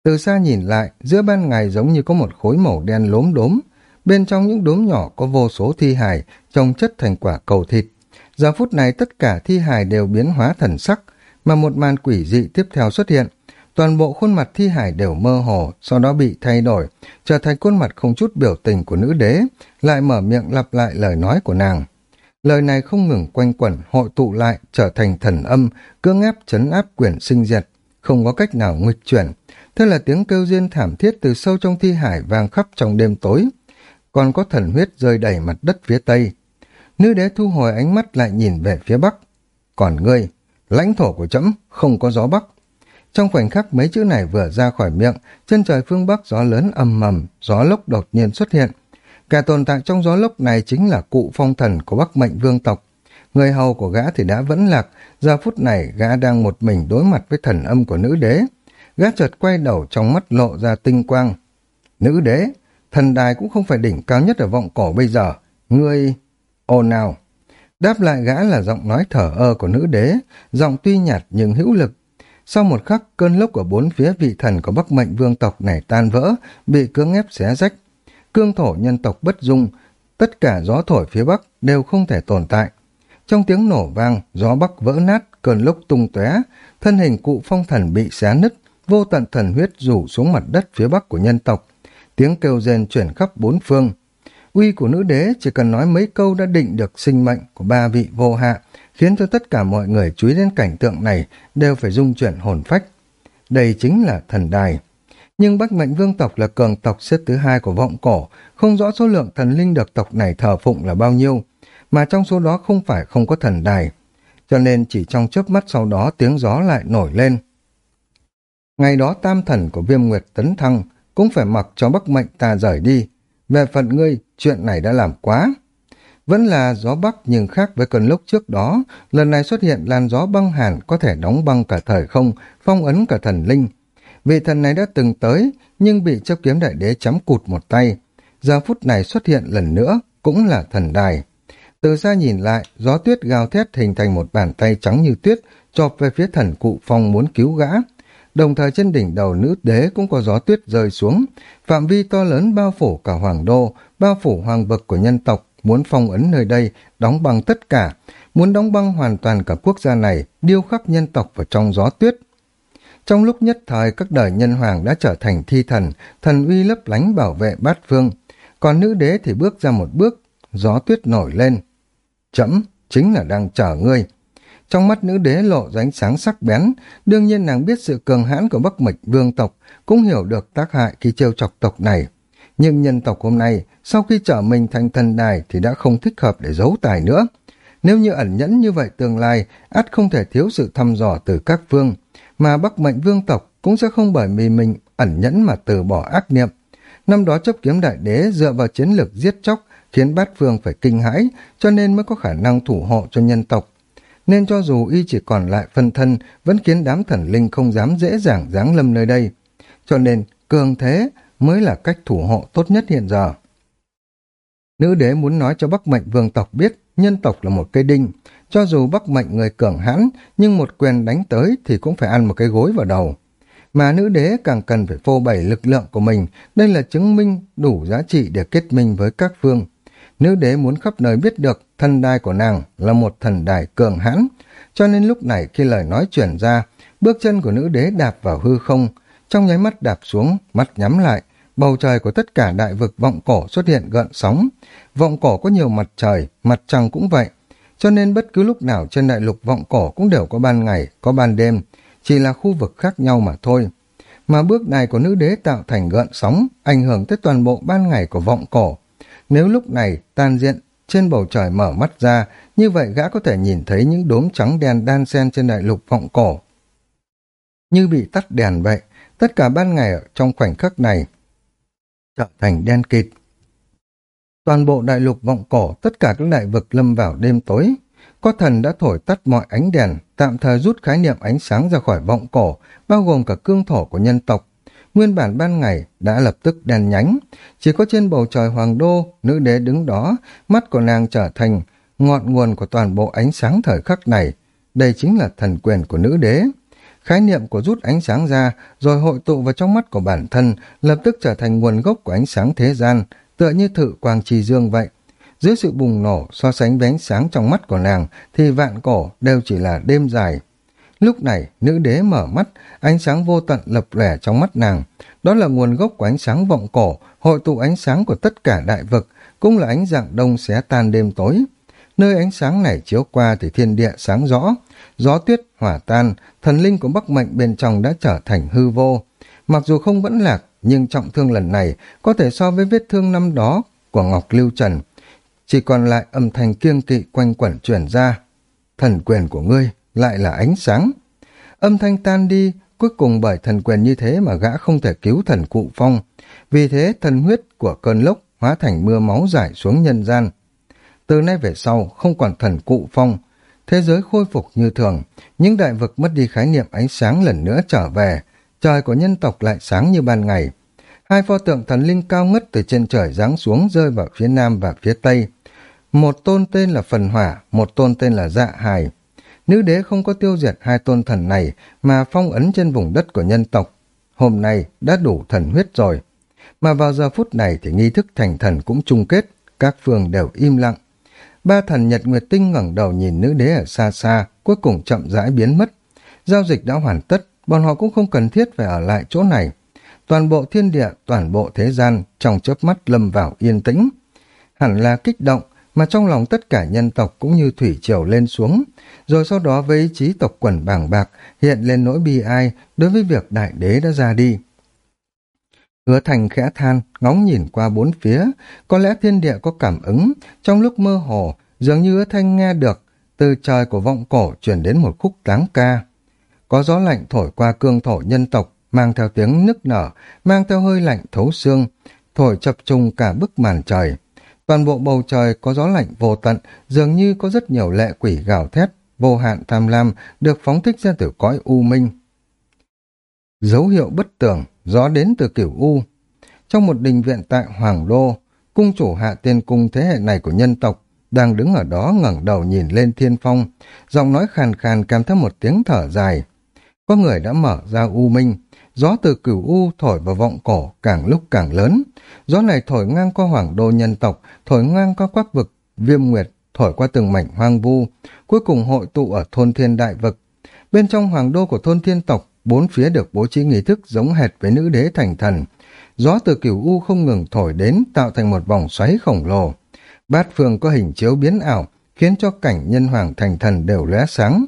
Từ xa nhìn lại, giữa ban ngày giống như có một khối màu đen lốm đốm, bên trong những đốm nhỏ có vô số thi hài, trông chất thành quả cầu thịt. Giờ phút này tất cả thi hài đều biến hóa thần sắc, mà một màn quỷ dị tiếp theo xuất hiện. Toàn bộ khuôn mặt thi hải đều mơ hồ, sau đó bị thay đổi, trở thành khuôn mặt không chút biểu tình của nữ đế, lại mở miệng lặp lại lời nói của nàng. Lời này không ngừng quanh quẩn, hội tụ lại, trở thành thần âm, cưỡng ép chấn áp quyển sinh diệt, không có cách nào nghịch chuyển. Thế là tiếng kêu riêng thảm thiết từ sâu trong thi hải vang khắp trong đêm tối. Còn có thần huyết rơi đầy mặt đất phía tây. Nữ đế thu hồi ánh mắt lại nhìn về phía bắc. Còn ngươi, lãnh thổ của trẫm không có gió bắc. Trong khoảnh khắc mấy chữ này vừa ra khỏi miệng, chân trời phương bắc gió lớn ầm mầm, gió lốc đột nhiên xuất hiện. Cả tồn tại trong gió lốc này chính là cụ phong thần của Bắc Mệnh Vương tộc. Người hầu của gã thì đã vẫn lạc, giờ phút này gã đang một mình đối mặt với thần âm của nữ đế. Gã chợt quay đầu trong mắt lộ ra tinh quang. Nữ đế, thần đài cũng không phải đỉnh cao nhất ở vọng cổ bây giờ. Ngươi... ồn nào! Đáp lại gã là giọng nói thở ơ của nữ đế, giọng tuy nhạt nhưng hữu lực. Sau một khắc, cơn lốc ở bốn phía vị thần của Bắc Mệnh Vương tộc này tan vỡ, bị cưỡng ép xé rách. Cương thổ nhân tộc bất dung, tất cả gió thổi phía Bắc đều không thể tồn tại. Trong tiếng nổ vang, gió Bắc vỡ nát, cơn lốc tung tóe, thân hình cụ phong thần bị xé nứt, vô tận thần huyết rủ xuống mặt đất phía Bắc của nhân tộc. Tiếng kêu rên chuyển khắp bốn phương. Uy của nữ đế chỉ cần nói mấy câu đã định được sinh mệnh của ba vị vô hạ, khiến cho tất cả mọi người chú ý đến cảnh tượng này đều phải dung chuyển hồn phách. Đây chính là thần đài. Nhưng Bắc Mệnh Vương tộc là cường tộc xếp thứ hai của vọng cổ, không rõ số lượng thần linh được tộc này thờ phụng là bao nhiêu, mà trong số đó không phải không có thần đài. Cho nên chỉ trong chớp mắt sau đó tiếng gió lại nổi lên. Ngày đó tam thần của viêm nguyệt tấn thăng cũng phải mặc cho Bắc Mệnh ta rời đi. Về phận ngươi, chuyện này đã làm quá. Vẫn là gió bắc nhưng khác với cơn lốc trước đó, lần này xuất hiện làn gió băng hàn có thể đóng băng cả thời không, phong ấn cả thần linh. Vị thần này đã từng tới, nhưng bị chấp kiếm đại đế chấm cụt một tay. Giờ phút này xuất hiện lần nữa, cũng là thần đài. Từ xa nhìn lại, gió tuyết gào thét hình thành một bàn tay trắng như tuyết, chộp về phía thần cụ phong muốn cứu gã. Đồng thời trên đỉnh đầu nữ đế cũng có gió tuyết rơi xuống, phạm vi to lớn bao phủ cả hoàng đô, bao phủ hoàng vực của nhân tộc, muốn phong ấn nơi đây, đóng băng tất cả, muốn đóng băng hoàn toàn cả quốc gia này, điêu khắc nhân tộc vào trong gió tuyết. Trong lúc nhất thời các đời nhân hoàng đã trở thành thi thần, thần uy lấp lánh bảo vệ bát phương, còn nữ đế thì bước ra một bước, gió tuyết nổi lên. Chấm, chính là đang chờ ngươi. Trong mắt nữ đế lộ ra ánh sáng sắc bén, đương nhiên nàng biết sự cường hãn của Bắc Mịch vương tộc, cũng hiểu được tác hại khi trêu chọc tộc này. Nhưng nhân tộc hôm nay, sau khi trở mình thành thần đài thì đã không thích hợp để giấu tài nữa. Nếu như ẩn nhẫn như vậy tương lai, ắt không thể thiếu sự thăm dò từ các vương, mà Bắc Mệnh vương tộc cũng sẽ không bởi vì mình ẩn nhẫn mà từ bỏ ác niệm. Năm đó chấp kiếm đại đế dựa vào chiến lược giết chóc khiến bát phương phải kinh hãi, cho nên mới có khả năng thủ hộ cho nhân tộc. Nên cho dù y chỉ còn lại phân thân, vẫn khiến đám thần linh không dám dễ dàng giáng lâm nơi đây. Cho nên, cường thế mới là cách thủ hộ tốt nhất hiện giờ. Nữ đế muốn nói cho Bắc Mệnh vương tộc biết nhân tộc là một cây đinh. Cho dù Bắc Mệnh người cường hãn, nhưng một quyền đánh tới thì cũng phải ăn một cái gối vào đầu. Mà nữ đế càng cần phải phô bày lực lượng của mình, đây là chứng minh đủ giá trị để kết minh với các phương. Nữ đế muốn khắp nơi biết được thần đài của nàng là một thần đài cường hãn, cho nên lúc này khi lời nói chuyển ra, bước chân của nữ đế đạp vào hư không, trong nháy mắt đạp xuống, mắt nhắm lại, bầu trời của tất cả đại vực vọng cổ xuất hiện gợn sóng. Vọng cổ có nhiều mặt trời, mặt trăng cũng vậy, cho nên bất cứ lúc nào trên đại lục vọng cổ cũng đều có ban ngày, có ban đêm, chỉ là khu vực khác nhau mà thôi. Mà bước này của nữ đế tạo thành gợn sóng, ảnh hưởng tới toàn bộ ban ngày của vọng cổ. Nếu lúc này tan diện trên bầu trời mở mắt ra, như vậy gã có thể nhìn thấy những đốm trắng đen đan xen trên đại lục vọng cổ. Như bị tắt đèn vậy, tất cả ban ngày ở trong khoảnh khắc này trở thành đen kịt. Toàn bộ đại lục vọng cổ, tất cả các đại vực lâm vào đêm tối. có thần đã thổi tắt mọi ánh đèn, tạm thời rút khái niệm ánh sáng ra khỏi vọng cổ, bao gồm cả cương thổ của nhân tộc. Nguyên bản ban ngày đã lập tức đèn nhánh, chỉ có trên bầu trời hoàng đô, nữ đế đứng đó, mắt của nàng trở thành ngọn nguồn của toàn bộ ánh sáng thời khắc này. Đây chính là thần quyền của nữ đế. Khái niệm của rút ánh sáng ra, rồi hội tụ vào trong mắt của bản thân, lập tức trở thành nguồn gốc của ánh sáng thế gian, tựa như thự quang trì dương vậy. Dưới sự bùng nổ so sánh với ánh sáng trong mắt của nàng thì vạn cổ đều chỉ là đêm dài. Lúc này, nữ đế mở mắt, ánh sáng vô tận lập lẻ trong mắt nàng. Đó là nguồn gốc của ánh sáng vọng cổ, hội tụ ánh sáng của tất cả đại vực, cũng là ánh dạng đông xé tan đêm tối. Nơi ánh sáng này chiếu qua thì thiên địa sáng rõ, gió tuyết hỏa tan, thần linh của Bắc Mệnh bên trong đã trở thành hư vô. Mặc dù không vẫn lạc, nhưng trọng thương lần này có thể so với vết thương năm đó của Ngọc Lưu Trần. Chỉ còn lại âm thanh kiêng kỵ quanh quẩn chuyển ra. Thần quyền của ngươi lại là ánh sáng. Âm thanh tan đi, cuối cùng bởi thần quyền như thế mà gã không thể cứu thần cụ phong. Vì thế thần huyết của cơn lốc hóa thành mưa máu giải xuống nhân gian. Từ nay về sau, không còn thần cụ phong. Thế giới khôi phục như thường, những đại vực mất đi khái niệm ánh sáng lần nữa trở về. Trời của nhân tộc lại sáng như ban ngày. Hai pho tượng thần linh cao ngất từ trên trời giáng xuống rơi vào phía nam và phía tây. Một tôn tên là Phần Hỏa, một tôn tên là Dạ Hài. Nữ đế không có tiêu diệt hai tôn thần này mà phong ấn trên vùng đất của nhân tộc. Hôm nay đã đủ thần huyết rồi. Mà vào giờ phút này thì nghi thức thành thần cũng chung kết, các phương đều im lặng. Ba thần Nhật Nguyệt Tinh ngẩng đầu nhìn nữ đế ở xa xa, cuối cùng chậm rãi biến mất. Giao dịch đã hoàn tất, bọn họ cũng không cần thiết phải ở lại chỗ này. Toàn bộ thiên địa, toàn bộ thế gian, trong chớp mắt lâm vào yên tĩnh. Hẳn là kích động, mà trong lòng tất cả nhân tộc cũng như thủy triều lên xuống, rồi sau đó với ý chí tộc quần bàng bạc hiện lên nỗi bi ai đối với việc đại đế đã ra đi. Hứa thành khẽ than, ngóng nhìn qua bốn phía, có lẽ thiên địa có cảm ứng, trong lúc mơ hồ, dường như hứa thanh nghe được, từ trời của vọng cổ chuyển đến một khúc táng ca. Có gió lạnh thổi qua cương thổ nhân tộc, mang theo tiếng nức nở, mang theo hơi lạnh thấu xương, thổi chập trùng cả bức màn trời. Toàn bộ bầu trời có gió lạnh vô tận, dường như có rất nhiều lệ quỷ gào thét, vô hạn tham lam, được phóng thích ra từ cõi u minh. Dấu hiệu bất tường, gió đến từ kiểu u. Trong một đình viện tại Hoàng Đô, cung chủ hạ tiên cung thế hệ này của nhân tộc đang đứng ở đó ngẩng đầu nhìn lên thiên phong, giọng nói khàn khàn kèm theo một tiếng thở dài. Có người đã mở ra u minh, gió từ cửu u thổi vào vọng cổ càng lúc càng lớn. Gió này thổi ngang qua hoàng đô nhân tộc, thổi ngang qua quắc vực, viêm nguyệt, thổi qua từng mảnh hoang vu, cuối cùng hội tụ ở thôn thiên đại vực. Bên trong hoàng đô của thôn thiên tộc, bốn phía được bố trí nghi thức giống hệt với nữ đế thành thần. Gió từ cửu u không ngừng thổi đến tạo thành một vòng xoáy khổng lồ. Bát phương có hình chiếu biến ảo, khiến cho cảnh nhân hoàng thành thần đều lóe sáng.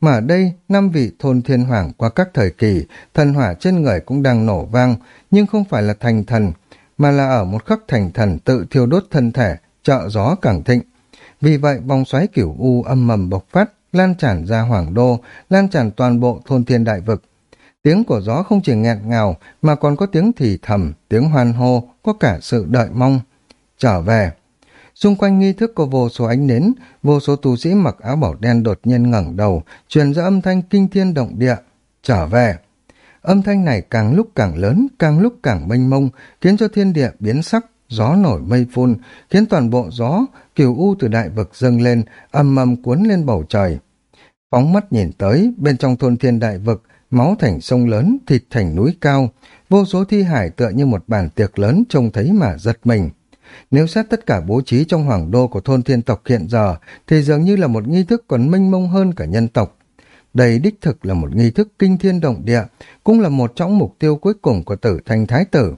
Mà ở đây, năm vị thôn thiên hoàng qua các thời kỳ, thần hỏa trên người cũng đang nổ vang, nhưng không phải là thành thần, mà là ở một khắc thành thần tự thiêu đốt thân thể, trợ gió càng thịnh. Vì vậy, vòng xoáy kiểu u âm mầm bộc phát, lan tràn ra hoàng đô, lan tràn toàn bộ thôn thiên đại vực. Tiếng của gió không chỉ nghẹn ngào, mà còn có tiếng thì thầm, tiếng hoan hô, có cả sự đợi mong. Trở về, Xung quanh nghi thức có vô số ánh nến, vô số tu sĩ mặc áo bảo đen đột nhiên ngẩng đầu, truyền ra âm thanh kinh thiên động địa. Trở về! Âm thanh này càng lúc càng lớn, càng lúc càng mênh mông, khiến cho thiên địa biến sắc, gió nổi mây phun, khiến toàn bộ gió, kiều u từ đại vực dâng lên, âm âm cuốn lên bầu trời. Phóng mắt nhìn tới, bên trong thôn thiên đại vực, máu thành sông lớn, thịt thành núi cao, vô số thi hải tựa như một bàn tiệc lớn trông thấy mà giật mình. Nếu xét tất cả bố trí trong hoàng đô của thôn thiên tộc hiện giờ, thì dường như là một nghi thức còn mênh mông hơn cả nhân tộc. Đây đích thực là một nghi thức kinh thiên động địa, cũng là một trong mục tiêu cuối cùng của tử thanh thái tử.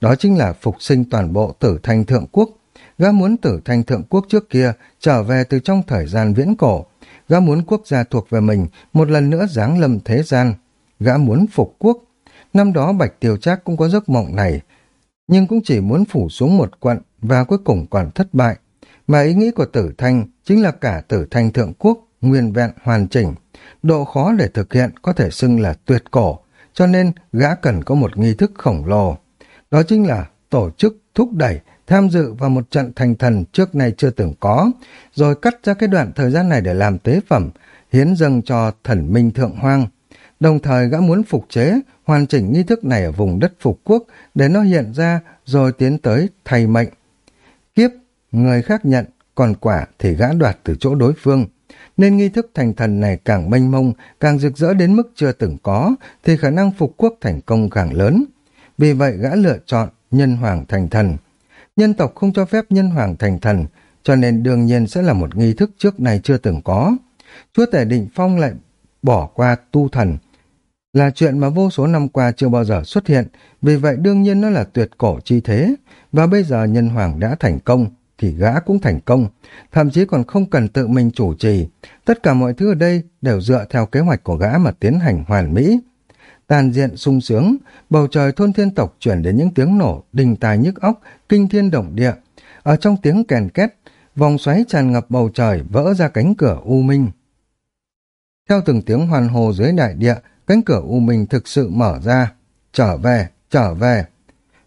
Đó chính là phục sinh toàn bộ tử thanh thượng quốc. Gã muốn tử thanh thượng quốc trước kia trở về từ trong thời gian viễn cổ. Gã muốn quốc gia thuộc về mình một lần nữa giáng lâm thế gian. Gã muốn phục quốc. Năm đó Bạch Tiêu Trác cũng có giấc mộng này, nhưng cũng chỉ muốn phủ xuống một quận và cuối cùng còn thất bại. Mà ý nghĩ của tử thanh chính là cả tử thanh thượng quốc, nguyên vẹn hoàn chỉnh. Độ khó để thực hiện có thể xưng là tuyệt cổ, cho nên gã cần có một nghi thức khổng lồ. Đó chính là tổ chức thúc đẩy tham dự vào một trận thành thần trước nay chưa từng có, rồi cắt ra cái đoạn thời gian này để làm tế phẩm, hiến dâng cho thần minh thượng hoang. Đồng thời gã muốn phục chế, hoàn chỉnh nghi thức này ở vùng đất phục quốc để nó hiện ra rồi tiến tới thay mệnh. Kiếp, người khác nhận, còn quả thì gã đoạt từ chỗ đối phương. Nên nghi thức thành thần này càng mênh mông, càng rực rỡ đến mức chưa từng có, thì khả năng phục quốc thành công càng lớn. Vì vậy gã lựa chọn nhân hoàng thành thần. Nhân tộc không cho phép nhân hoàng thành thần, cho nên đương nhiên sẽ là một nghi thức trước này chưa từng có. Chúa tể định phong lại bỏ qua tu thần, là chuyện mà vô số năm qua chưa bao giờ xuất hiện, vì vậy đương nhiên nó là tuyệt cổ chi thế, và bây giờ nhân hoàng đã thành công, thì gã cũng thành công, thậm chí còn không cần tự mình chủ trì, tất cả mọi thứ ở đây đều dựa theo kế hoạch của gã mà tiến hành hoàn mỹ. Tàn diện sung sướng, bầu trời thôn thiên tộc chuyển đến những tiếng nổ, đình tài nhức óc, kinh thiên động địa. Ở trong tiếng kèn két, vòng xoáy tràn ngập bầu trời vỡ ra cánh cửa u minh. Theo từng tiếng hoàn hồ dưới đại địa, cánh cửa u minh thực sự mở ra. Trở về, trở về.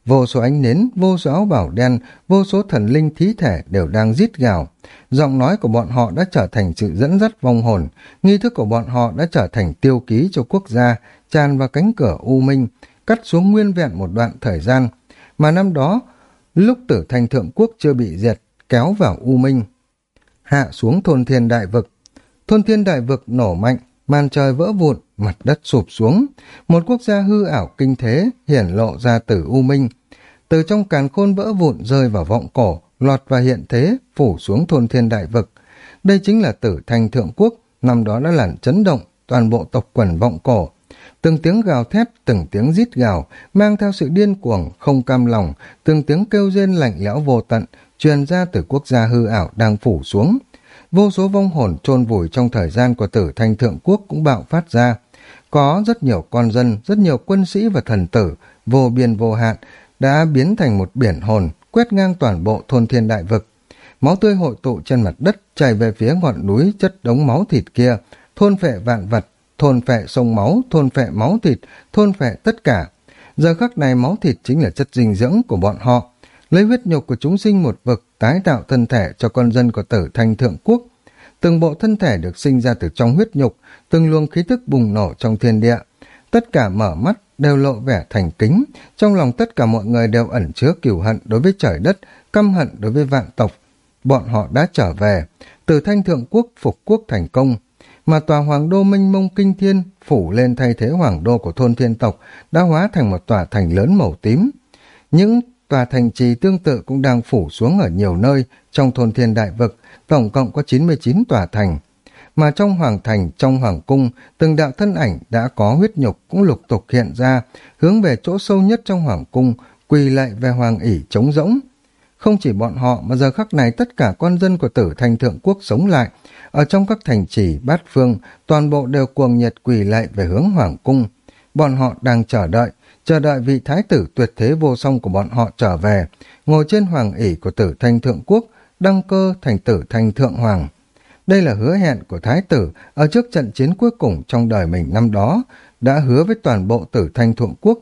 Vô số ánh nến, vô số áo bảo đen, vô số thần linh thí thể đều đang rít gào. Giọng nói của bọn họ đã trở thành sự dẫn dắt vong hồn, nghi thức của bọn họ đã trở thành tiêu ký cho quốc gia, tràn vào cánh cửa u minh, cắt xuống nguyên vẹn một đoạn thời gian. Mà năm đó, lúc tử thành thượng quốc chưa bị diệt, kéo vào u minh. Hạ xuống thôn thiên đại vực. Thôn thiên đại vực nổ mạnh, màn trời vỡ vụn, mặt đất sụp xuống. Một quốc gia hư ảo kinh thế hiển lộ ra từ u minh. Từ trong càn khôn vỡ vụn rơi vào vọng cổ, lọt vào hiện thế, phủ xuống thôn thiên đại vực. Đây chính là tử thanh thượng quốc, năm đó đã làm chấn động toàn bộ tộc quần vọng cổ. Từng tiếng gào thét, từng tiếng rít gào, mang theo sự điên cuồng, không cam lòng, từng tiếng kêu rên lạnh lẽo vô tận, truyền ra từ quốc gia hư ảo đang phủ xuống. Vô số vong hồn chôn vùi trong thời gian của tử thanh thượng quốc cũng bạo phát ra. Có rất nhiều con dân, rất nhiều quân sĩ và thần tử, vô biên vô hạn, đã biến thành một biển hồn, quét ngang toàn bộ thôn thiên đại vực. Máu tươi hội tụ trên mặt đất, chảy về phía ngọn núi chất đống máu thịt kia, thôn phệ vạn vật, thôn phệ sông máu, thôn phệ máu thịt, thôn phệ tất cả. Giờ khắc này máu thịt chính là chất dinh dưỡng của bọn họ. Lấy huyết nhục của chúng sinh một vực, tái tạo thân thể cho con dân của tử thanh thượng quốc. Từng bộ thân thể được sinh ra từ trong huyết nhục, từng luồng khí tức bùng nổ trong thiên địa. Tất cả mở mắt, đều lộ vẻ thành kính, trong lòng tất cả mọi người đều ẩn chứa cửu hận đối với trời đất, căm hận đối với vạn tộc. Bọn họ đã trở về, từ thanh thượng quốc phục quốc thành công, mà tòa hoàng đô minh mông kinh thiên phủ lên thay thế hoàng đô của thôn thiên tộc đã hóa thành một tòa thành lớn màu tím. Những tòa thành trì tương tự cũng đang phủ xuống ở nhiều nơi trong thôn thiên đại vực, tổng cộng có 99 tòa thành mà trong hoàng thành, trong hoàng cung, từng đạo thân ảnh đã có huyết nhục cũng lục tục hiện ra, hướng về chỗ sâu nhất trong hoàng cung, quỳ lại về hoàng ỷ trống rỗng. Không chỉ bọn họ mà giờ khắc này tất cả con dân của tử thành thượng quốc sống lại, ở trong các thành trì, bát phương, toàn bộ đều cuồng nhiệt quỳ lại về hướng hoàng cung. Bọn họ đang chờ đợi, chờ đợi vị thái tử tuyệt thế vô song của bọn họ trở về, ngồi trên hoàng ỷ của tử thanh thượng quốc, đăng cơ thành tử thanh thượng hoàng. Đây là hứa hẹn của Thái tử ở trước trận chiến cuối cùng trong đời mình năm đó, đã hứa với toàn bộ tử thanh thượng quốc.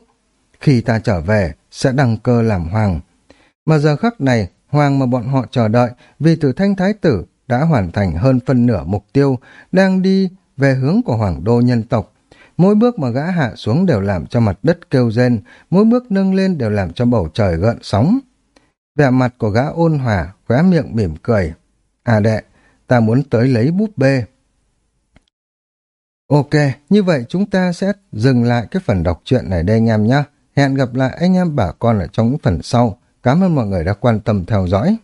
Khi ta trở về, sẽ đăng cơ làm hoàng. Mà giờ khắc này, hoàng mà bọn họ chờ đợi vì tử thanh thái tử đã hoàn thành hơn phân nửa mục tiêu, đang đi về hướng của hoàng đô nhân tộc. Mỗi bước mà gã hạ xuống đều làm cho mặt đất kêu rên, mỗi bước nâng lên đều làm cho bầu trời gợn sóng. Vẻ mặt của gã ôn hòa, khóe miệng mỉm cười. À đệ, ta muốn tới lấy búp bê. Ok, như vậy chúng ta sẽ dừng lại cái phần đọc truyện này đây anh em nhé. Hẹn gặp lại anh em bà con ở trong những phần sau. Cảm ơn mọi người đã quan tâm theo dõi.